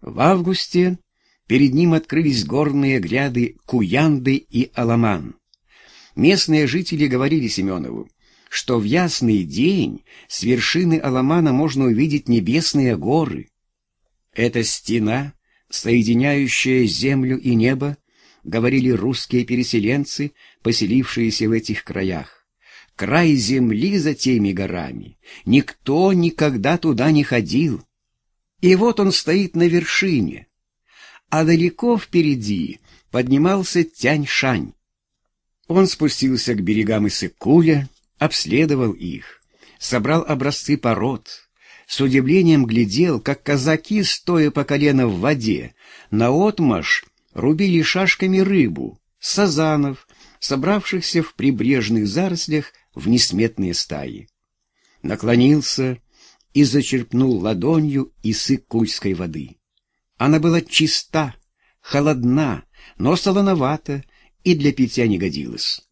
В августе перед ним открылись горные гряды Куянды и Аламан. Местные жители говорили Семенову, что в ясный день с вершины Аламана можно увидеть небесные горы. Эта стена, соединяющая землю и небо, говорили русские переселенцы, поселившиеся в этих краях. Край земли за теми горами. Никто никогда туда не ходил. И вот он стоит на вершине, а далеко впереди поднимался Тянь-Шань. Он спустился к берегам Иссык-Куля, обследовал их, собрал образцы пород, с удивлением глядел, как казаки, стоя по колено в воде, наотмашь рубили шашками рыбу, сазанов, собравшихся в прибрежных зарослях в несметные стаи. Наклонился и зачерпнул ладонью иссык-кульской воды. Она была чиста, холодна, но солоновата и для питья не годилась.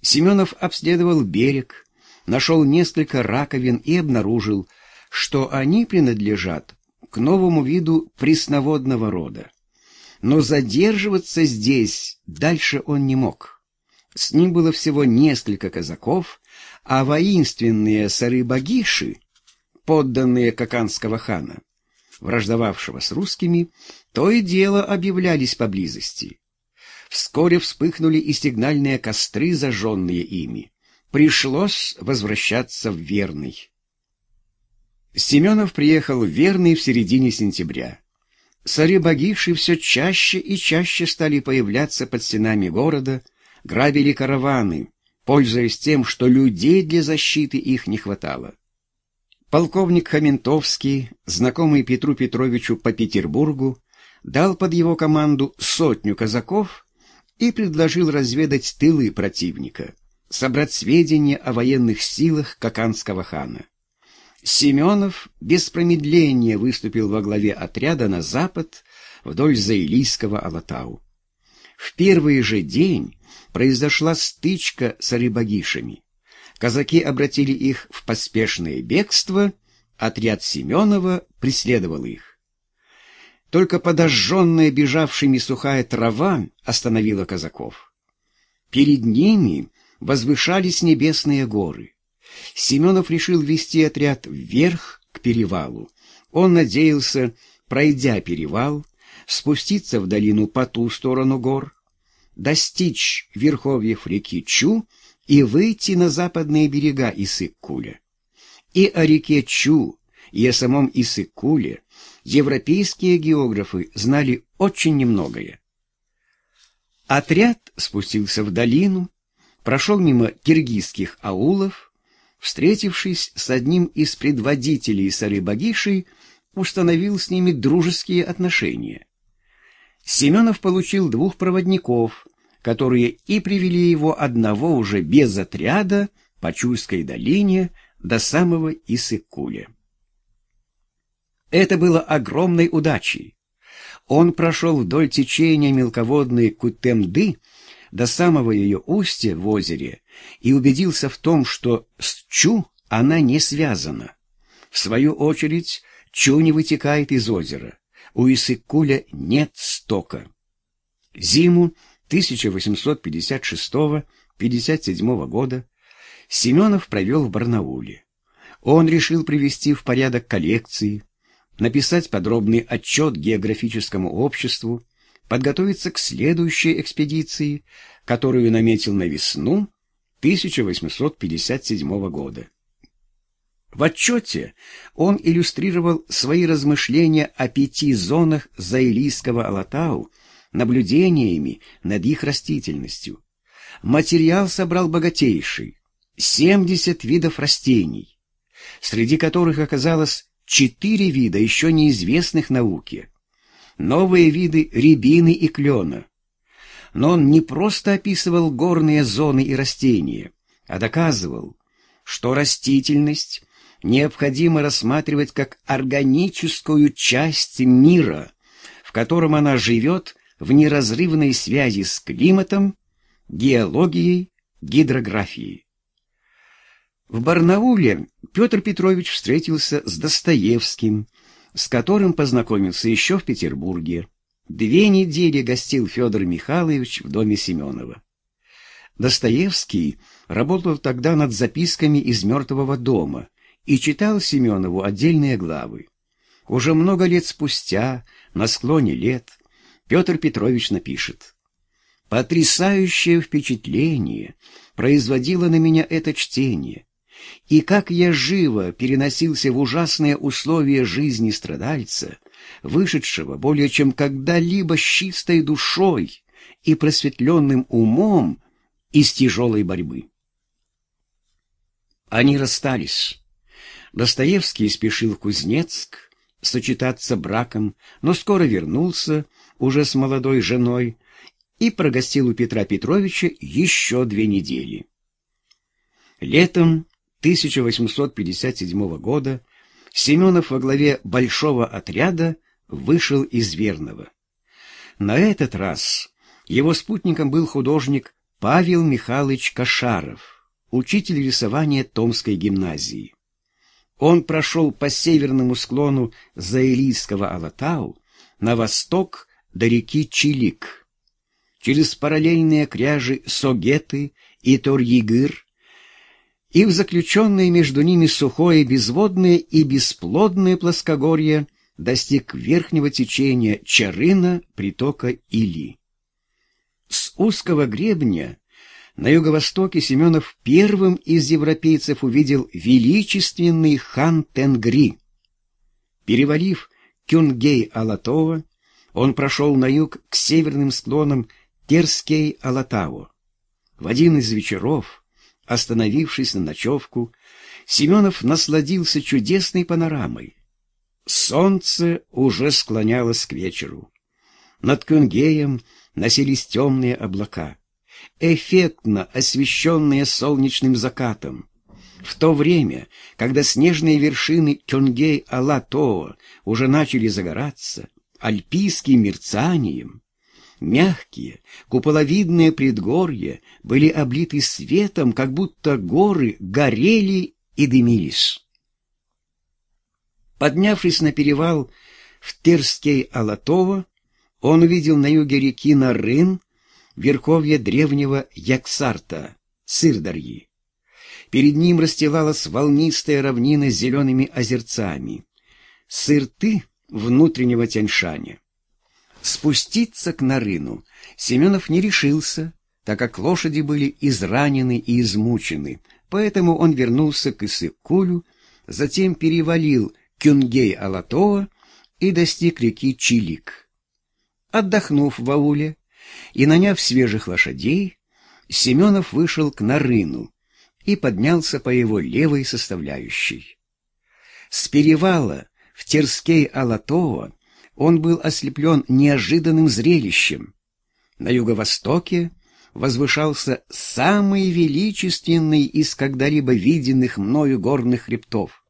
Семенов обследовал берег, нашел несколько раковин и обнаружил, что они принадлежат к новому виду пресноводного рода. Но задерживаться здесь дальше он не мог. С ним было всего несколько казаков, а воинственные сары-багиши, подданные Каканского хана, враждовавшего с русскими, то и дело объявлялись поблизости. Вскоре вспыхнули и сигнальные костры, зажженные ими. Пришлось возвращаться в Верный. Семенов приехал в Верный в середине сентября. Цари-багиши все чаще и чаще стали появляться под стенами города, грабили караваны, пользуясь тем, что людей для защиты их не хватало. Полковник Хаментовский, знакомый Петру Петровичу по Петербургу, дал под его команду сотню казаков и предложил разведать тылы противника, собрать сведения о военных силах Каканского хана. Семенов без промедления выступил во главе отряда на запад вдоль Заилийского Алатау. В первый же день произошла стычка с арибагишами. Казаки обратили их в поспешное бегство, отряд Семенова преследовал их. Только подожженная бежавшими сухая трава остановила казаков. Перед ними возвышались небесные горы. Семенов решил вести отряд вверх к перевалу. Он надеялся, пройдя перевал, спуститься в долину по ту сторону гор, достичь верховьев реки Чу и выйти на западные берега Иссык-Куля. И о реке Чу, и о самом Иссык-Куле европейские географы знали очень немногое. Отряд спустился в долину, прошел мимо киргизских аулов, встретившись с одним из предводителей Сары-Багиши, установил с ними дружеские отношения. Семенов получил двух проводников, которые и привели его одного уже без отряда по Чуйской долине до самого Исыкуля. Это было огромной удачей. Он прошел вдоль течения мелководной Кутемды до самого ее устья в озере и убедился в том, что с Чу она не связана. В свою очередь, Чу не вытекает из озера. У Исыкуля нет стока. Зиму 1856-57 года Семенов провел в Барнауле. Он решил привести в порядок коллекции, написать подробный отчет географическому обществу, подготовиться к следующей экспедиции, которую наметил на весну 1857 года. В отчете он иллюстрировал свои размышления о пяти зонах Заилийского Алатау наблюдениями над их растительностью. Материал собрал богатейший — 70 видов растений, среди которых оказалось четыре вида еще неизвестных науке. Новые виды рябины и клена. Но он не просто описывал горные зоны и растения, а доказывал, что растительность необходимо рассматривать как органическую часть мира, в котором она живет в неразрывной связи с климатом, геологией, гидрографией. В Барнауле Петр Петрович встретился с Достоевским, с которым познакомился еще в Петербурге. Две недели гостил Федор Михайлович в доме Семенова. Достоевский работал тогда над записками из «Мертвого дома» и читал Семенову отдельные главы. Уже много лет спустя, на склоне лет, Петр Петрович напишет «Потрясающее впечатление производило на меня это чтение, и как я живо переносился в ужасные условия жизни страдальца, вышедшего более чем когда-либо с чистой душой и просветленным умом из тяжелой борьбы. Они расстались. Достоевский спешил в Кузнецк сочетаться браком, но скоро вернулся, уже с молодой женой, и прогостил у Петра Петровича еще две недели. Летом 1857 года Семенов во главе большого отряда вышел из Верного. На этот раз его спутником был художник Павел Михайлович Кашаров, учитель рисования Томской гимназии. Он прошел по северному склону Заилийского Алатау на восток до реки Чилик. Через параллельные кряжи Согеты и Торьегыр и в заключенное между ними сухое безводное и бесплодное плоскогорье достиг верхнего течения Чарына притока Или. С узкого гребня на юго-востоке Семенов первым из европейцев увидел величественный хан Тенгри. Перевалив Кюнгей-Алатова, он прошел на юг к северным склонам Терскей-Алатаво. В один из вечеров Остановившись на ночевку, Семенов насладился чудесной панорамой. Солнце уже склонялось к вечеру. Над Кюнгеем носились темные облака, эффектно освещенные солнечным закатом. В то время, когда снежные вершины Кюнгей-Алатоо уже начали загораться альпийским мерцанием, Мягкие, куполовидные предгорья были облиты светом, как будто горы горели и дымились. Поднявшись на перевал в Терскей-Алатово, он увидел на юге реки Нарын верховье древнего Яксарта, Сырдарьи. Перед ним расстилалась волнистая равнина с зелеными озерцами, сырты внутреннего Тяньшаня. Спуститься к Нарыну Семенов не решился, так как лошади были изранены и измучены, поэтому он вернулся к Исыкулю, затем перевалил Кюнгей-Алатоа и достиг реки Чилик. Отдохнув в ауле и наняв свежих лошадей, Семенов вышел к Нарыну и поднялся по его левой составляющей. С перевала в Терскей-Алатоа он был ослеплен неожиданным зрелищем. На юго-востоке возвышался самый величественный из когда-либо виденных мною горных хребтов.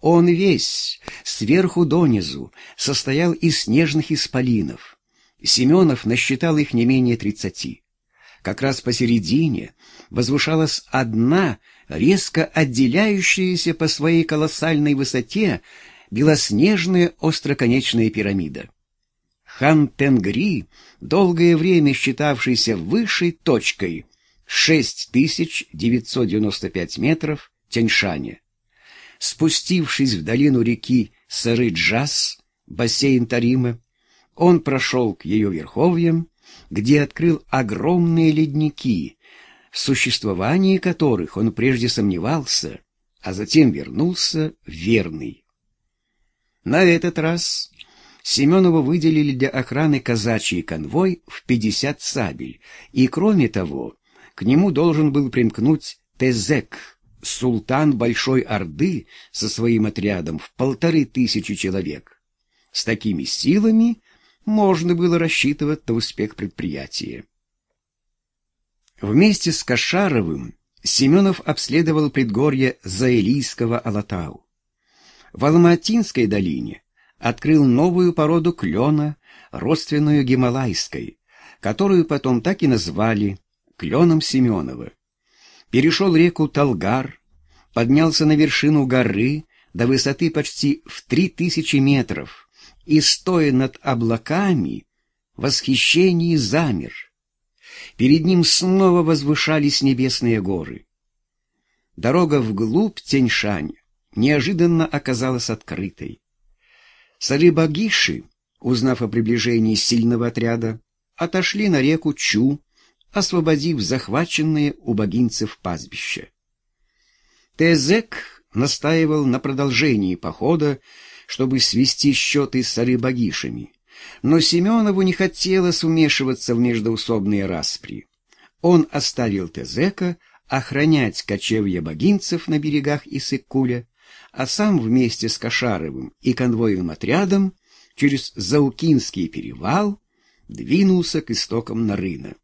Он весь, сверху донизу, состоял из снежных исполинов. Семенов насчитал их не менее тридцати. Как раз посередине возвышалась одна, резко отделяющаяся по своей колоссальной высоте белоснежная остроконечная пирамида. Хан Тенгри, долгое время считавшийся высшей точкой, 6995 метров Тяньшаня. Спустившись в долину реки Сары-Джаз, бассейн Тарима, он прошел к ее верховьям, где открыл огромные ледники, в существовании которых он прежде сомневался, а затем вернулся верный. На этот раз Семенову выделили для охраны казачий конвой в 50 сабель, и, кроме того, к нему должен был примкнуть Тезек, султан Большой Орды со своим отрядом в полторы тысячи человек. С такими силами можно было рассчитывать на успех предприятия. Вместе с Кашаровым Семенов обследовал предгорье Заэлийского Алатау в Алматинской долине открыл новую породу клена, родственную гималайской, которую потом так и назвали кленом Семенова. Перешел реку Талгар, поднялся на вершину горы, до высоты почти в три тысячи метров и, стоя над облаками, в восхищении замер. Перед ним снова возвышались небесные горы. Дорога вглубь Тяньшань неожиданно оказалась открытой. Сарыбагиши, узнав о приближении сильного отряда, отошли на реку Чу, освободив захваченные у богинцев пастбища. Тезек настаивал на продолжении похода, чтобы свести счеты с Арыбагишами, но Семенову не хотелось вмешиваться в междоусобные распри. Он оставил Тезека охранять кочевья богинцев на берегах Исыккуля, а сам вместе с Кошаровым и конвойным отрядом через Заукинский перевал двинулся к истокам Нарына.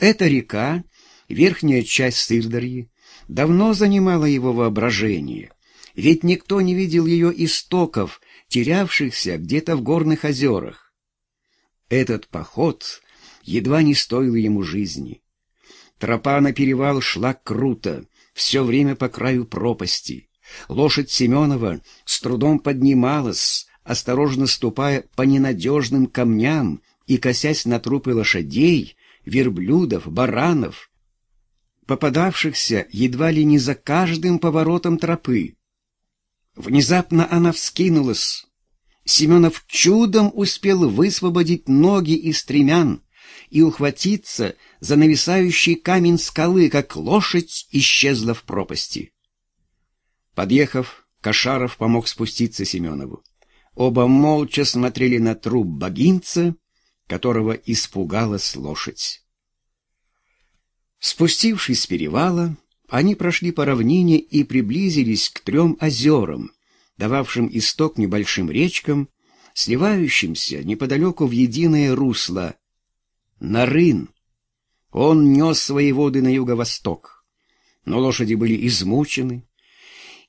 Эта река, верхняя часть Сырдарьи, давно занимала его воображение, ведь никто не видел ее истоков, терявшихся где-то в горных озерах. Этот поход едва не стоил ему жизни. Тропа на перевал шла круто, все время по краю пропасти. Лошадь Семенова с трудом поднималась, осторожно ступая по ненадежным камням и косясь на трупы лошадей, верблюдов, баранов, попадавшихся едва ли не за каждым поворотом тропы. Внезапно она вскинулась. Семенов чудом успел высвободить ноги из стремян и ухватиться за нависающий камень скалы, как лошадь исчезла в пропасти. Подъехав, Кошаров помог спуститься Семенову. Оба молча смотрели на труп богинца, которого испугалась лошадь. Спустившись с перевала, они прошли по равнине и приблизились к трем озерам, дававшим исток небольшим речкам, сливающимся неподалеку в единое русло. Нарын. Он нес свои воды на юго-восток, но лошади были измучены,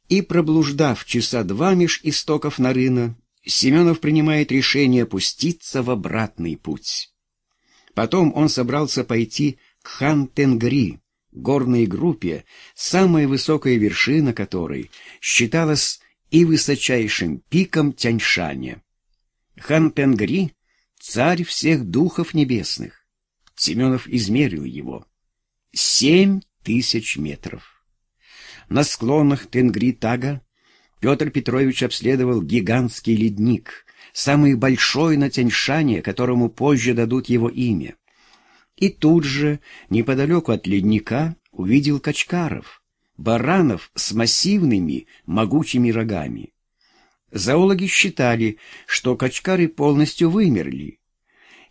и, проблуждав часа два меж истоков Нарына, Семенов принимает решение пуститься в обратный путь. Потом он собрался пойти к Хан-Тенгри, горной группе, самая высокая вершина которой считалась и высочайшим пиком Тяньшаня. Хан-Тенгри — царь всех духов небесных. Семенов измерил его. Семь тысяч метров. На склонах Тенгри-Тага Петр Петрович обследовал гигантский ледник, самый большой на Тяньшане, которому позже дадут его имя. И тут же, неподалеку от ледника, увидел качкаров, баранов с массивными, могучими рогами. Зоологи считали, что качкары полностью вымерли.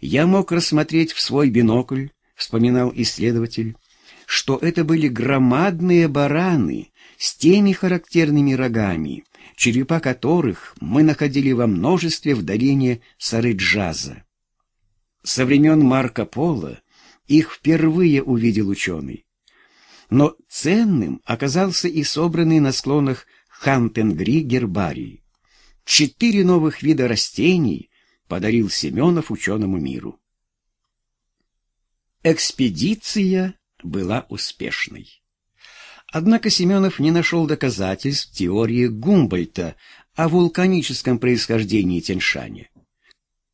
Я мог рассмотреть в свой бинокль, вспоминал исследователь, что это были громадные бараны с теми характерными рогами, черепа которых мы находили во множестве в долине Сарыджаза. Со времен Марко Поло их впервые увидел ученый. Но ценным оказался и собранный на склонах Хантенгри гербарий. Четыре новых вида растений подарил Семенов ученому миру. Экспедиция была успешной. Однако Семенов не нашел доказательств теории Гумбольта о вулканическом происхождении Тяньшаня.